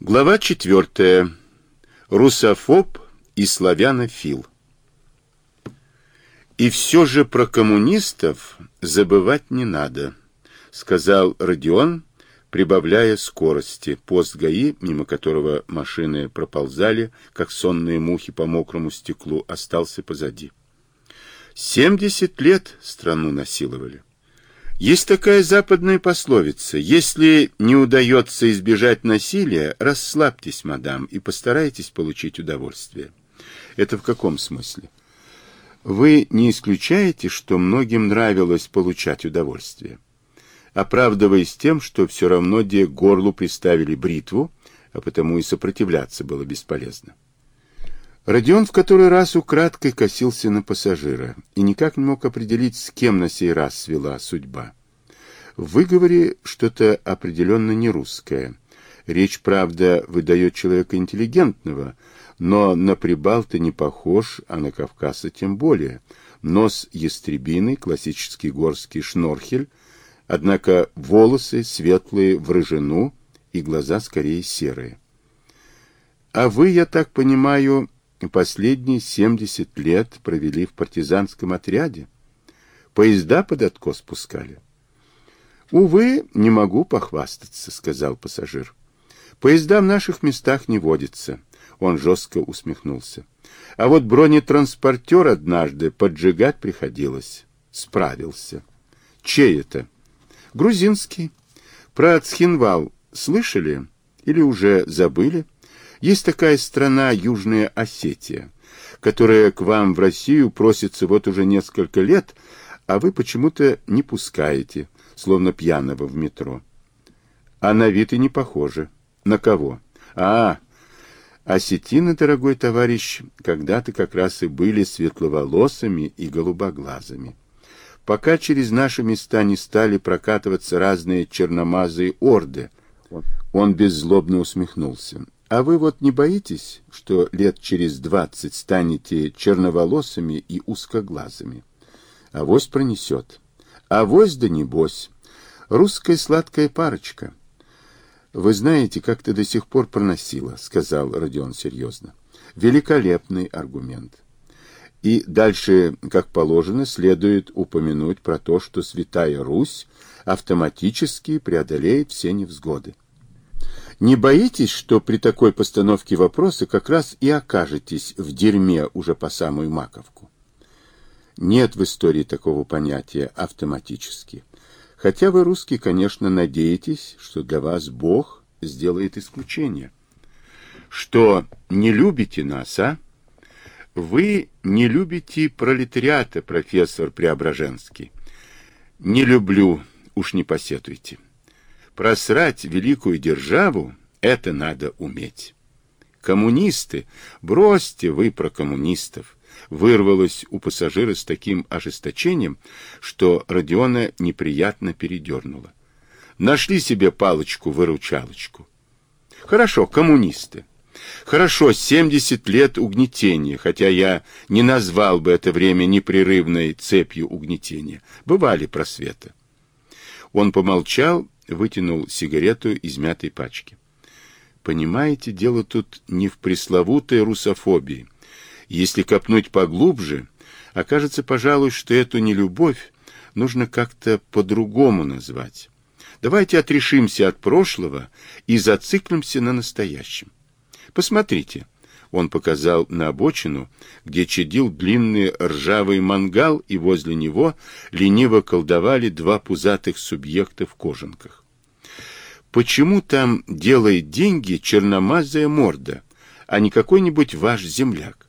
Глава четвертая. Русофоб и славянофил. И все же про коммунистов забывать не надо, сказал Родион, прибавляя скорости. Пост ГАИ, мимо которого машины проползали, как сонные мухи по мокрому стеклу, остался позади. Семьдесят лет страну насиловали. Есть такая западная пословица. Если не удается избежать насилия, расслабьтесь, мадам, и постарайтесь получить удовольствие. Это в каком смысле? Вы не исключаете, что многим нравилось получать удовольствие, оправдываясь тем, что все равно где горлу приставили бритву, а потому и сопротивляться было бесполезно. Родион в который раз украдкой косился на пассажира и никак не мог определить, с кем на сей раз свела судьба. В выговоре что-то определенно не русское. Речь, правда, выдает человека интеллигентного, но на Прибалта не похож, а на Кавказа тем более. Нос ястребиный, классический горский шнорхель, однако волосы светлые в рыжину и глаза скорее серые. А вы, я так понимаю, последние 70 лет провели в партизанском отряде. Поезда под откос пускали. Увы, не могу похвастаться, сказал пассажир. Поезда в наших местах не водятся. Он жестко усмехнулся. А вот бронетранспортер однажды поджигать приходилось. Справился. Чей это? Грузинский. Про Цхинвал слышали или уже забыли? Есть такая страна Южная Осетия, которая к вам в Россию просится вот уже несколько лет, а вы почему-то не пускаете, словно пьяного в метро. А на вид и не похоже. На кого? А, осетины, дорогой товарищ, когда-то как раз и были светловолосыми и голубоглазыми. Пока через наши места не стали прокатываться разные черномазые орды, он беззлобно усмехнулся. А вы вот не боитесь, что лет через двадцать станете черноволосыми и узкоглазыми? Авось пронесет. Авось да небось. Русская сладкая парочка. Вы знаете, как ты до сих пор проносила, сказал Родион серьезно. Великолепный аргумент. И дальше, как положено, следует упомянуть про то, что Святая Русь автоматически преодолеет все невзгоды. Не боитесь, что при такой постановке вопроса как раз и окажетесь в дерьме уже по самую маковку? Нет в истории такого понятия автоматически. Хотя вы, русские, конечно, надеетесь, что для вас Бог сделает исключение. Что не любите нас, а? Вы не любите пролетариата, профессор Преображенский. Не люблю, уж не посетуйте. Просрать великую державу — это надо уметь. Коммунисты, бросьте вы про коммунистов, вырвалось у пассажира с таким ожесточением, что Родиона неприятно передернуло. Нашли себе палочку-выручалочку. Хорошо, коммунисты. Хорошо, 70 лет угнетения, хотя я не назвал бы это время непрерывной цепью угнетения. Бывали просветы. Он помолчал вытянул сигарету из мятой пачки. Понимаете, дело тут не в пресловутой русофобии. Если копнуть поглубже, окажется, пожалуй, что эту нелюбовь нужно как-то по-другому назвать. Давайте отрешимся от прошлого и зациклимся на настоящем. Посмотрите, он показал на обочину, где чадил длинный ржавый мангал, и возле него лениво колдовали два пузатых субъекта в кожанках. Почему там делает деньги черномазая морда, а не какой-нибудь ваш земляк?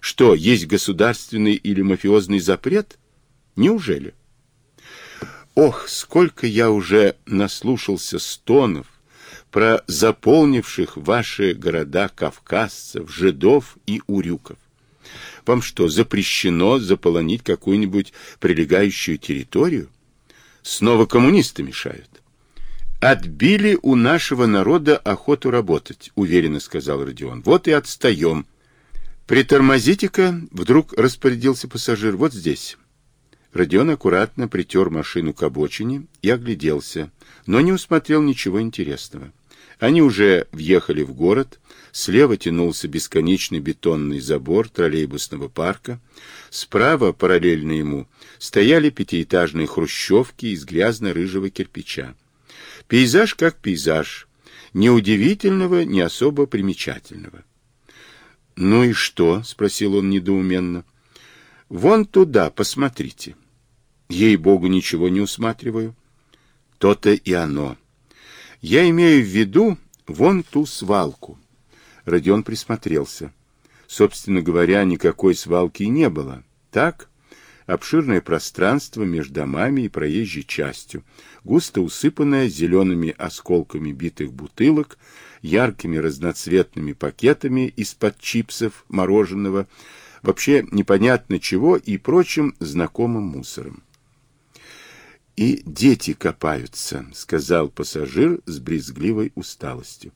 Что, есть государственный или мафиозный запрет? Неужели? Ох, сколько я уже наслушался стонов, про заполнивших ваши города кавказцев, жидов и урюков. Вам что, запрещено заполонить какую-нибудь прилегающую территорию? Снова коммунисты мешают. Отбили у нашего народа охоту работать, уверенно сказал Родион. Вот и отстаем. Притормозите-ка, вдруг распорядился пассажир, вот здесь. Родион аккуратно притер машину к обочине и огляделся, но не усмотрел ничего интересного. Они уже въехали в город, слева тянулся бесконечный бетонный забор троллейбусного парка, справа, параллельно ему, стояли пятиэтажные хрущевки из грязно-рыжего кирпича. Пейзаж как пейзаж, ни удивительного, ни особо примечательного. «Ну и что?» — спросил он недоуменно. «Вон туда, посмотрите». Ей-богу, ничего не усматриваю. То-то и оно. Я имею в виду вон ту свалку. Родион присмотрелся. Собственно говоря, никакой свалки не было. Так, обширное пространство между домами и проезжей частью, густо усыпанное зелеными осколками битых бутылок, яркими разноцветными пакетами из-под чипсов, мороженого, вообще непонятно чего и прочим знакомым мусором. «И дети копаются», — сказал пассажир с брезгливой усталостью.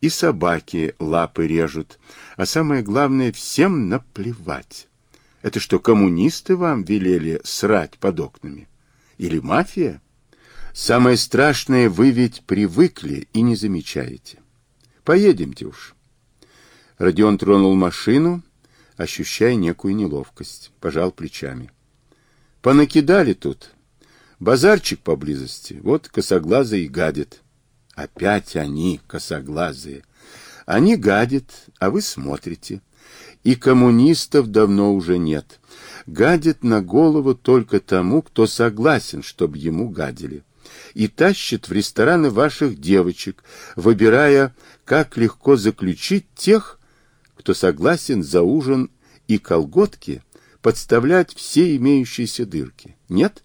«И собаки лапы режут, а самое главное, всем наплевать. Это что, коммунисты вам велели срать под окнами? Или мафия? Самое страшное, вы ведь привыкли и не замечаете. Поедемте уж». Родион тронул машину, ощущая некую неловкость, пожал плечами. «Понакидали тут». Базарчик поблизости, вот косоглазые гадят. Опять они, косоглазые. Они гадят, а вы смотрите. И коммунистов давно уже нет. Гадят на голову только тому, кто согласен, чтобы ему гадили. И тащат в рестораны ваших девочек, выбирая, как легко заключить тех, кто согласен за ужин и колготки подставлять все имеющиеся дырки. Нет?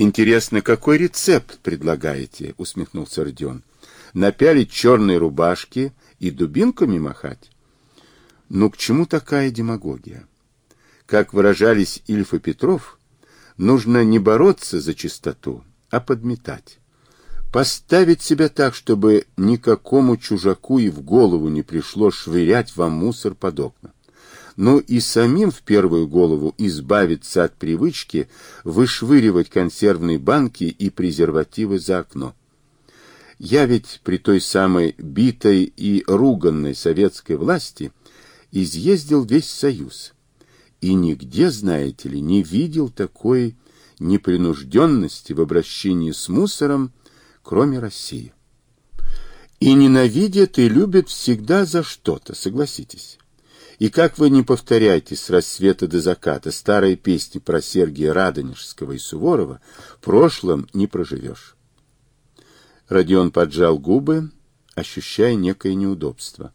Интересно, какой рецепт предлагаете? Усмехнулся Родион. Напялить черные рубашки и дубинками махать? Ну, к чему такая демагогия? Как выражались Ильф и Петров, нужно не бороться за чистоту, а подметать. Поставить себя так, чтобы никакому чужаку и в голову не пришло швырять вам мусор под окна но и самим в первую голову избавиться от привычки вышвыривать консервные банки и презервативы за окно. Я ведь при той самой битой и руганной советской власти изъездил весь Союз. И нигде, знаете ли, не видел такой непринужденности в обращении с мусором, кроме России. И ненавидят и любят всегда за что-то, согласитесь. И как вы не повторяете с рассвета до заката старые песни про Сергия Радонежского и Суворова, прошлым не проживешь. Родион поджал губы, ощущая некое неудобство.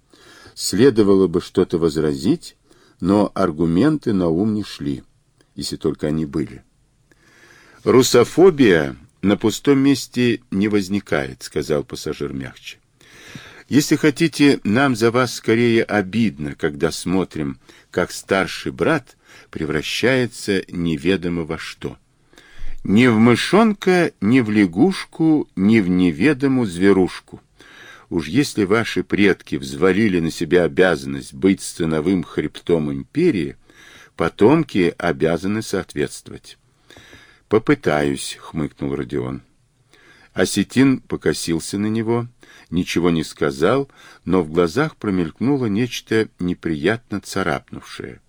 Следовало бы что-то возразить, но аргументы на ум не шли, если только они были. «Русофобия на пустом месте не возникает», — сказал пассажир мягче. Если хотите, нам за вас скорее обидно, когда смотрим, как старший брат превращается неведомо во что. Ни в мышонка, ни в лягушку, ни в неведомую зверушку. Уж если ваши предки взвалили на себя обязанность быть становым хребтом империи, потомки обязаны соответствовать. «Попытаюсь», — хмыкнул Родион. Осетин покосился на него, ничего не сказал, но в глазах промелькнуло нечто неприятно царапнувшее.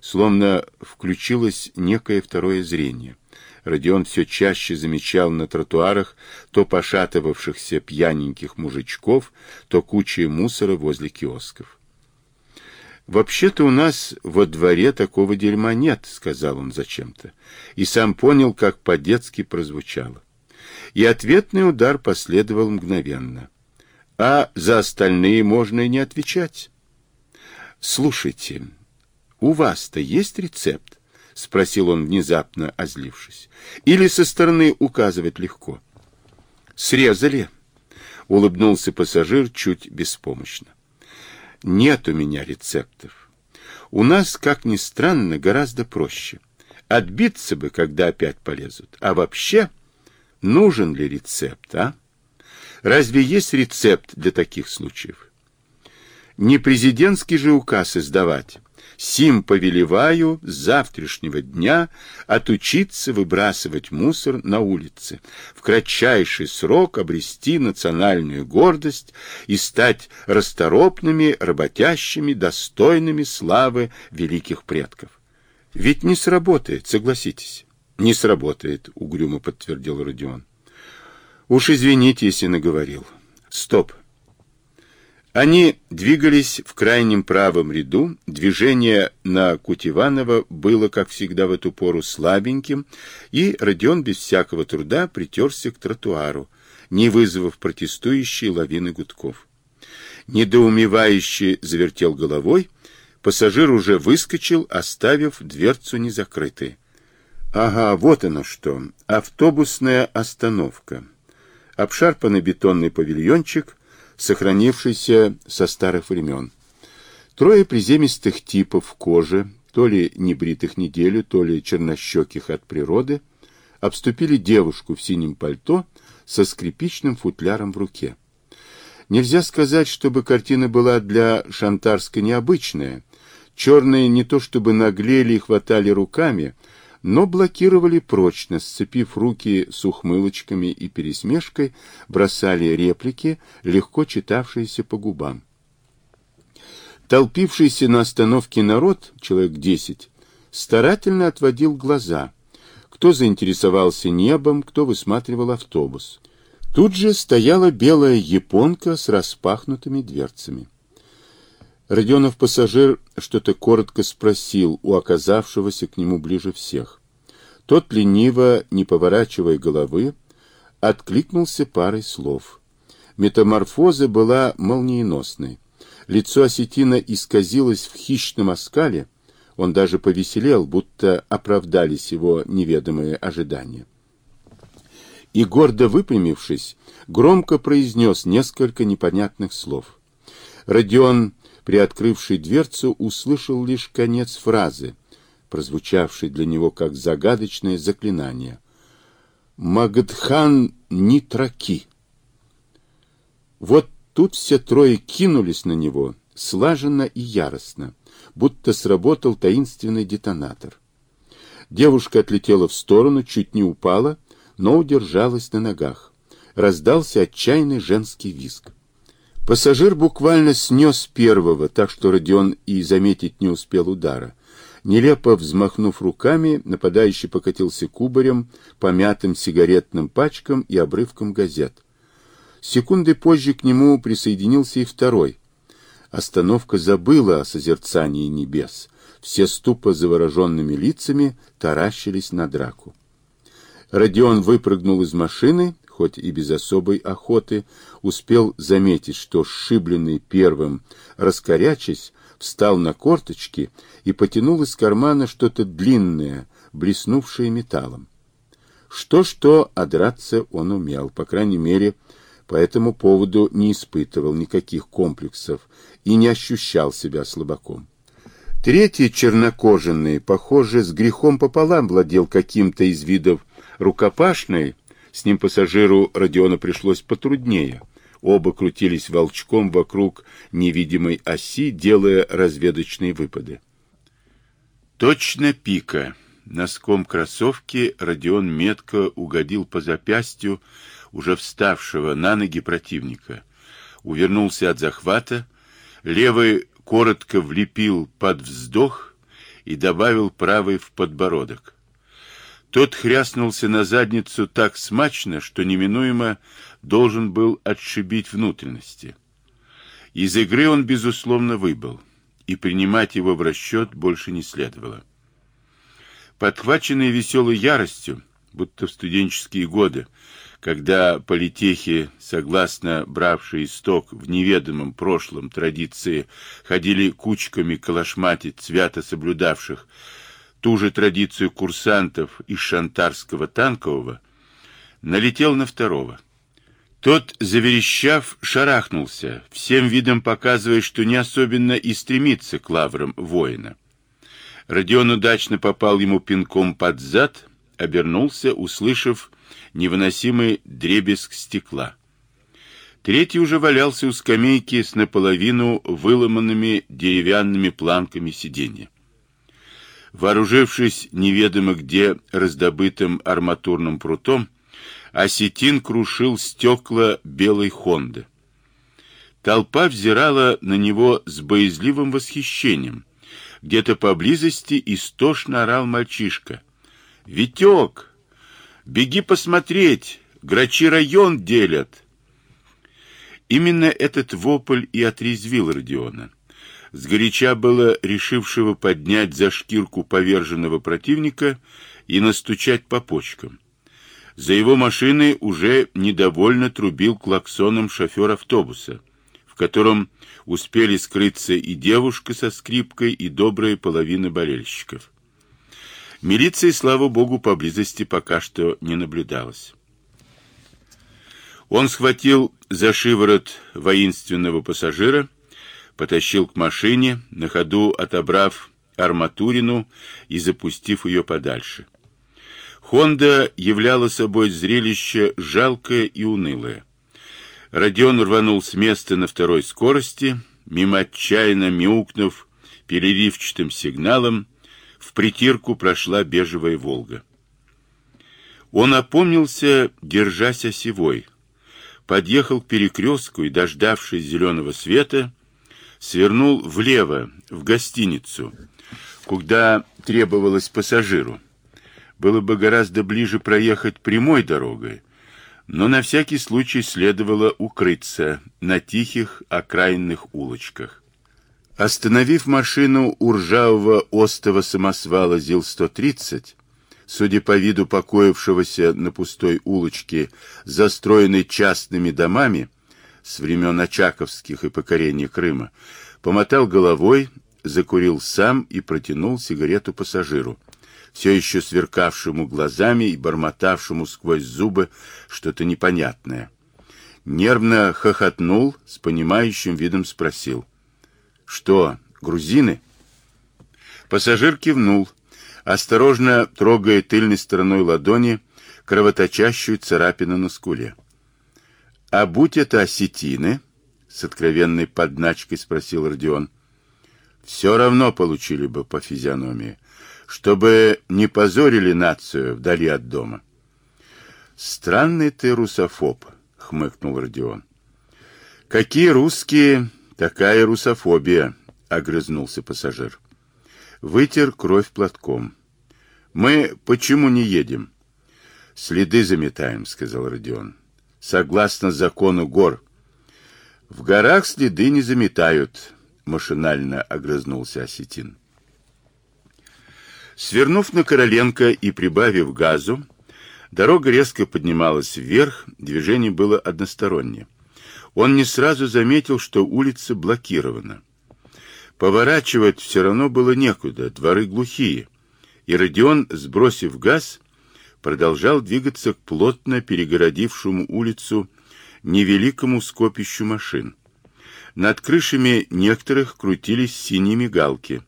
Словно включилось некое второе зрение. Родион все чаще замечал на тротуарах то пошатывавшихся пьяненьких мужичков, то кучи мусора возле киосков. «Вообще-то у нас во дворе такого дерьма нет», — сказал он зачем-то, и сам понял, как по-детски прозвучало и ответный удар последовал мгновенно. А за остальные можно и не отвечать. «Слушайте, у вас-то есть рецепт?» — спросил он, внезапно озлившись. «Или со стороны указывать легко?» «Срезали», — улыбнулся пассажир чуть беспомощно. «Нет у меня рецептов. У нас, как ни странно, гораздо проще. Отбиться бы, когда опять полезут. А вообще...» Нужен ли рецепт, а? Разве есть рецепт для таких случаев? Не президентский же указ издавать, Сим повелеваю с завтрашнего дня отучиться выбрасывать мусор на улице, в кратчайший срок обрести национальную гордость и стать расторопными, работящими, достойными славы великих предков. Ведь не сработает, согласитесь. Не сработает, угрюмо подтвердил Родион. Уж извините, если наговорил. Стоп. Они двигались в крайнем правом ряду, движение на Кутиванова было, как всегда в эту пору, слабеньким, и Родион без всякого труда притерся к тротуару, не вызвав протестующей лавины гудков. Недоумевающе завертел головой, пассажир уже выскочил, оставив дверцу незакрытой. Ага, вот оно что, автобусная остановка. Обшарпанный бетонный павильончик, сохранившийся со старых времен. Трое приземистых типов в коже, то ли небритых неделю, то ли чернощеких от природы, обступили девушку в синем пальто со скрипичным футляром в руке. Нельзя сказать, чтобы картина была для Шантарска необычная. Черные не то чтобы наглели и хватали руками, но блокировали прочно, сцепив руки с ухмылочками и пересмешкой, бросали реплики, легко читавшиеся по губам. Толпившийся на остановке народ, человек десять, старательно отводил глаза. Кто заинтересовался небом, кто высматривал автобус. Тут же стояла белая японка с распахнутыми дверцами. Родионов пассажир что-то коротко спросил у оказавшегося к нему ближе всех. Тот лениво, не поворачивая головы, откликнулся парой слов. Метаморфоза была молниеносной. Лицо осетина исказилось в хищном оскале, он даже повеселел, будто оправдались его неведомые ожидания. И, гордо выпрямившись, громко произнес несколько непонятных слов. Родион приоткрывший дверцу, услышал лишь конец фразы, прозвучавшей для него как загадочное заклинание. «Магадхан Нитраки». Вот тут все трое кинулись на него, слаженно и яростно, будто сработал таинственный детонатор. Девушка отлетела в сторону, чуть не упала, но удержалась на ногах. Раздался отчаянный женский визг. Пассажир буквально снес первого, так что Родион и заметить не успел удара. Нелепо взмахнув руками, нападающий покатился кубарем, помятым сигаретным пачкам и обрывком газет. Секунды позже к нему присоединился и второй. Остановка забыла о созерцании небес. Все ступо завороженными лицами таращились на драку. Родион выпрыгнул из машины, хоть и без особой охоты, успел заметить, что сшибленный первым, раскорячись, встал на корточки и потянул из кармана что-то длинное, блеснувшее металлом. Что-что, а драться он умел, по крайней мере, по этому поводу не испытывал никаких комплексов и не ощущал себя слабаком. Третий чернокожий, похоже, с грехом пополам владел каким-то из видов рукопашной, с ним пассажиру Родиона пришлось потруднее. Оба крутились волчком вокруг невидимой оси, делая разведочные выпады. Точно пика. Носком кроссовки Родион метко угодил по запястью уже вставшего на ноги противника. Увернулся от захвата, левый коротко влепил под вздох и добавил правый в подбородок. Тот хряснулся на задницу так смачно, что неминуемо должен был отшибить внутренности. Из игры он, безусловно, выбыл, и принимать его в расчет больше не следовало. Подхваченный веселой яростью, будто в студенческие годы, когда политехи, согласно бравшие исток в неведомом прошлом традиции, ходили кучками калашматить свято соблюдавших ту же традицию курсантов из Шантарского танкового, налетел на второго. Тот, заверещав, шарахнулся, всем видом показывая, что не особенно и стремится к лаврам воина. Родион удачно попал ему пинком под зад, обернулся, услышав невыносимый дребезг стекла. Третий уже валялся у скамейки с наполовину выломанными деревянными планками сиденья. Вооружившись неведомо где раздобытым арматурным прутом, осетин крушил стекла белой «Хонды». Толпа взирала на него с боязливым восхищением. Где-то поблизости истошно орал мальчишка. «Витек! Беги посмотреть! Грачи район делят!» Именно этот вопль и отрезвил Родиона. Сгоряча было решившего поднять за шкирку поверженного противника и настучать по почкам. За его машиной уже недовольно трубил клаксоном шофер автобуса, в котором успели скрыться и девушка со скрипкой, и добрая половина болельщиков. Милиции, слава богу, поблизости пока что не наблюдалось. Он схватил за шиворот воинственного пассажира, потащил к машине, на ходу отобрав арматурину и запустив ее подальше. Хонда являла собой зрелище жалкое и унылое. Родион рванул с места на второй скорости, мимо отчаянно мяукнув переливчатым сигналом, в притирку прошла бежевая «Волга». Он опомнился, держась осевой, подъехал к перекрестку и, дождавшись зеленого света, свернул влево, в гостиницу, куда требовалось пассажиру. Было бы гораздо ближе проехать прямой дорогой, но на всякий случай следовало укрыться на тихих окраинных улочках. Остановив машину у ржавого остого самосвала ЗИЛ-130, судя по виду покоившегося на пустой улочке, застроенной частными домами с времен Очаковских и покорения Крыма, помотал головой, закурил сам и протянул сигарету пассажиру, все еще сверкавшему глазами и бормотавшему сквозь зубы что-то непонятное. Нервно хохотнул, с понимающим видом спросил. «Что, грузины?» Пассажир кивнул, осторожно трогая тыльной стороной ладони кровоточащую царапину на скуле. «А будь это осетины?» — с откровенной подначкой спросил Родион. «Все равно получили бы по физиономии, чтобы не позорили нацию вдали от дома». «Странный ты русофоб», — хмыкнул Родион. «Какие русские, такая русофобия», — огрызнулся пассажир. Вытер кровь платком. Мы почему не едем? Следы заметаем, сказал Родион. Согласно закону гор. В горах следы не заметают, машинально огрызнулся Осетин. Свернув на Короленко и прибавив газу, дорога резко поднималась вверх, движение было одностороннее. Он не сразу заметил, что улица блокирована. Поворачивать все равно было некуда, дворы глухие и Родион, сбросив газ, продолжал двигаться к плотно перегородившему улицу невеликому скопищу машин. Над крышами некоторых крутились синие мигалки.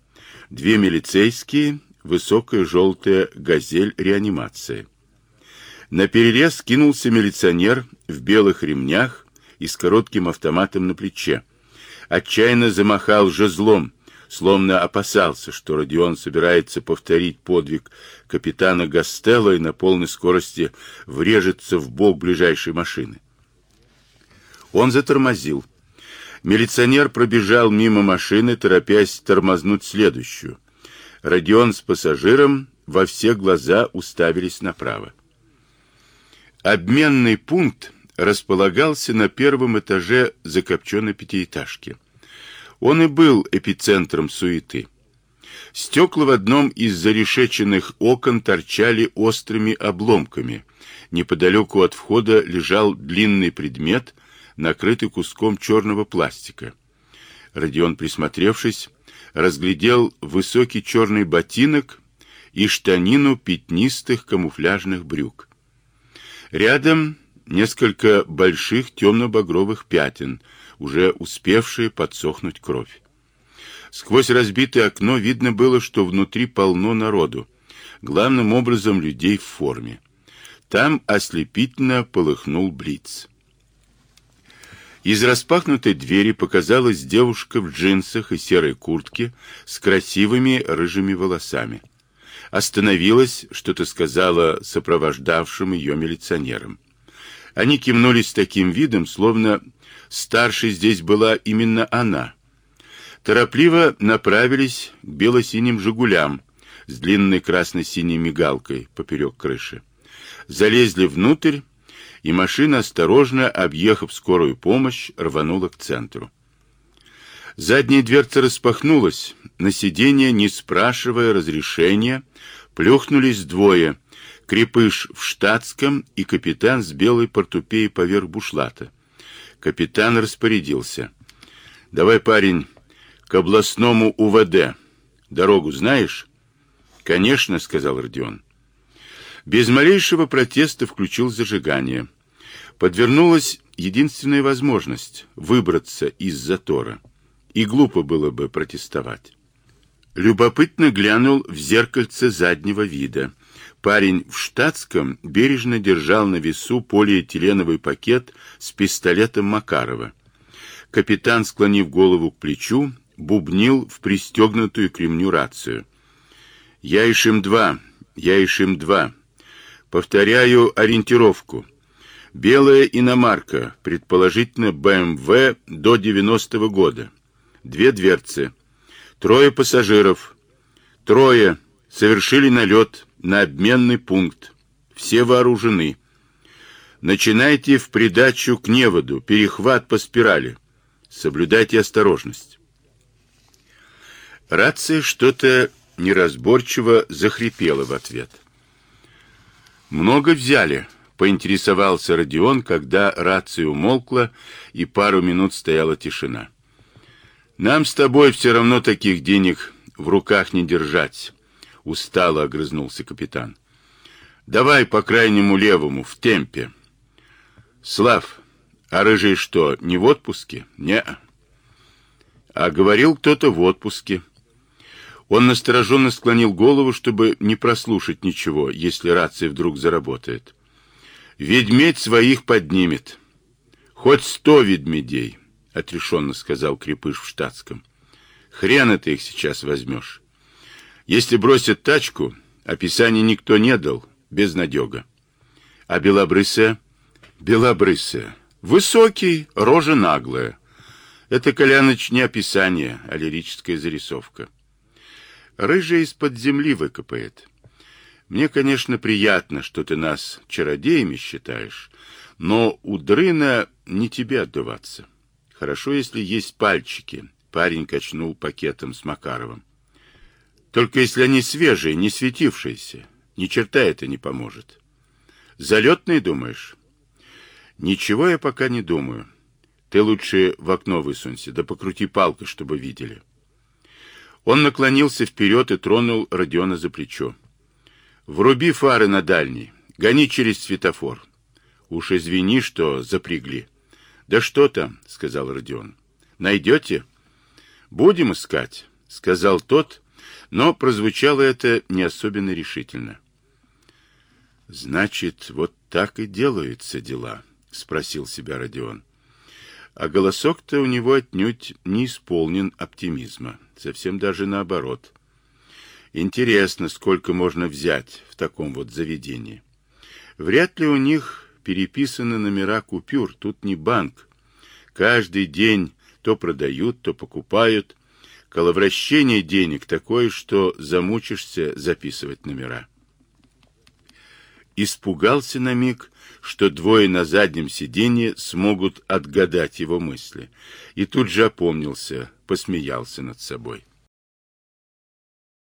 Две милицейские, высокая желтая «Газель» реанимация. На перерез кинулся милиционер в белых ремнях и с коротким автоматом на плече. Отчаянно замахал жезлом, словно опасался, что Родион собирается повторить подвиг капитана Гастелло и на полной скорости врежется в бок ближайшей машины. Он затормозил. Милиционер пробежал мимо машины, торопясь тормознуть следующую. Родион с пассажиром во все глаза уставились направо. Обменный пункт располагался на первом этаже закопченной пятиэтажки. Он и был эпицентром суеты. Стекла в одном из зарешеченных окон торчали острыми обломками. Неподалеку от входа лежал длинный предмет, накрытый куском черного пластика. Родион, присмотревшись, разглядел высокий черный ботинок и штанину пятнистых камуфляжных брюк. Рядом несколько больших темно-багровых пятен — уже успевшие подсохнуть кровь. Сквозь разбитое окно видно было, что внутри полно народу, главным образом людей в форме. Там ослепительно полыхнул блиц. Из распахнутой двери показалась девушка в джинсах и серой куртке с красивыми рыжими волосами. Остановилась, что-то сказала сопровождавшим ее милиционерам. Они кивнулись таким видом, словно старшей здесь была именно она. Торопливо направились к бело-синим «Жигулям» с длинной красно-синей мигалкой поперек крыши. Залезли внутрь, и машина, осторожно объехав скорую помощь, рванула к центру. Задняя дверца распахнулась, на сиденье, не спрашивая разрешения, плюхнулись двое, крепыш в штатском и капитан с белой портупеей поверх бушлата. Капитан распорядился. «Давай, парень, к областному УВД. Дорогу знаешь?» «Конечно», — сказал Родион. Без малейшего протеста включил зажигание. Подвернулась единственная возможность выбраться из затора. И глупо было бы протестовать. Любопытно глянул в зеркальце заднего вида. Парень в штатском бережно держал на весу полиэтиленовый пакет с пистолетом Макарова. Капитан, склонив голову к плечу, бубнил в пристегнутую к ремню рацию. «Я Ишим-2, я Ишим-2. Повторяю ориентировку. Белая иномарка, предположительно БМВ до 90-го года. Две дверцы. Трое пассажиров. Трое совершили налет на обменный пункт. Все вооружены. Начинайте в придачу к неводу, перехват по спирали. Соблюдайте осторожность. Рация что-то неразборчиво захрипела в ответ. «Много взяли?» — поинтересовался Родион, когда рация умолкла и пару минут стояла тишина. «Нам с тобой все равно таких денег в руках не держать», — устало огрызнулся капитан. «Давай по крайнему левому, в темпе». «Слав, а рыжий что, не в отпуске?» «Не». «А говорил кто-то в отпуске». Он настороженно склонил голову, чтобы не прослушать ничего, если рация вдруг заработает. «Ведмедь своих поднимет. Хоть сто ведмедей», — отрешенно сказал Крепыш в штатском. «Хрен ты их сейчас возьмешь. Если бросят тачку, описания никто не дал, безнадега. А белобрысая? Белобрысая. Высокий, рожа наглая. Это, Коляныч, не описание, а лирическая зарисовка». Рыжий из-под земли выкопает. Мне, конечно, приятно, что ты нас чародеями считаешь, но у дрына не тебе отдуваться. Хорошо, если есть пальчики. Парень качнул пакетом с Макаровым. Только если они свежие, не светившиеся. Ни черта это не поможет. Залетные, думаешь? Ничего я пока не думаю. Ты лучше в окно высунься, да покрути палкой, чтобы видели. Он наклонился вперед и тронул Родиона за плечо. «Вруби фары на дальний. Гони через светофор. Уж извини, что запрягли». «Да что там?» — сказал Родион. «Найдете?» «Будем искать», — сказал тот, но прозвучало это не особенно решительно. «Значит, вот так и делаются дела», — спросил себя Родион. А голосок-то у него отнюдь не исполнен оптимизма, совсем даже наоборот. Интересно, сколько можно взять в таком вот заведении. Вряд ли у них переписаны номера купюр, тут не банк. Каждый день то продают, то покупают. Коловращение денег такое, что замучишься записывать номера. Испугался на миг, что двое на заднем сиденье смогут отгадать его мысли. И тут же опомнился, посмеялся над собой.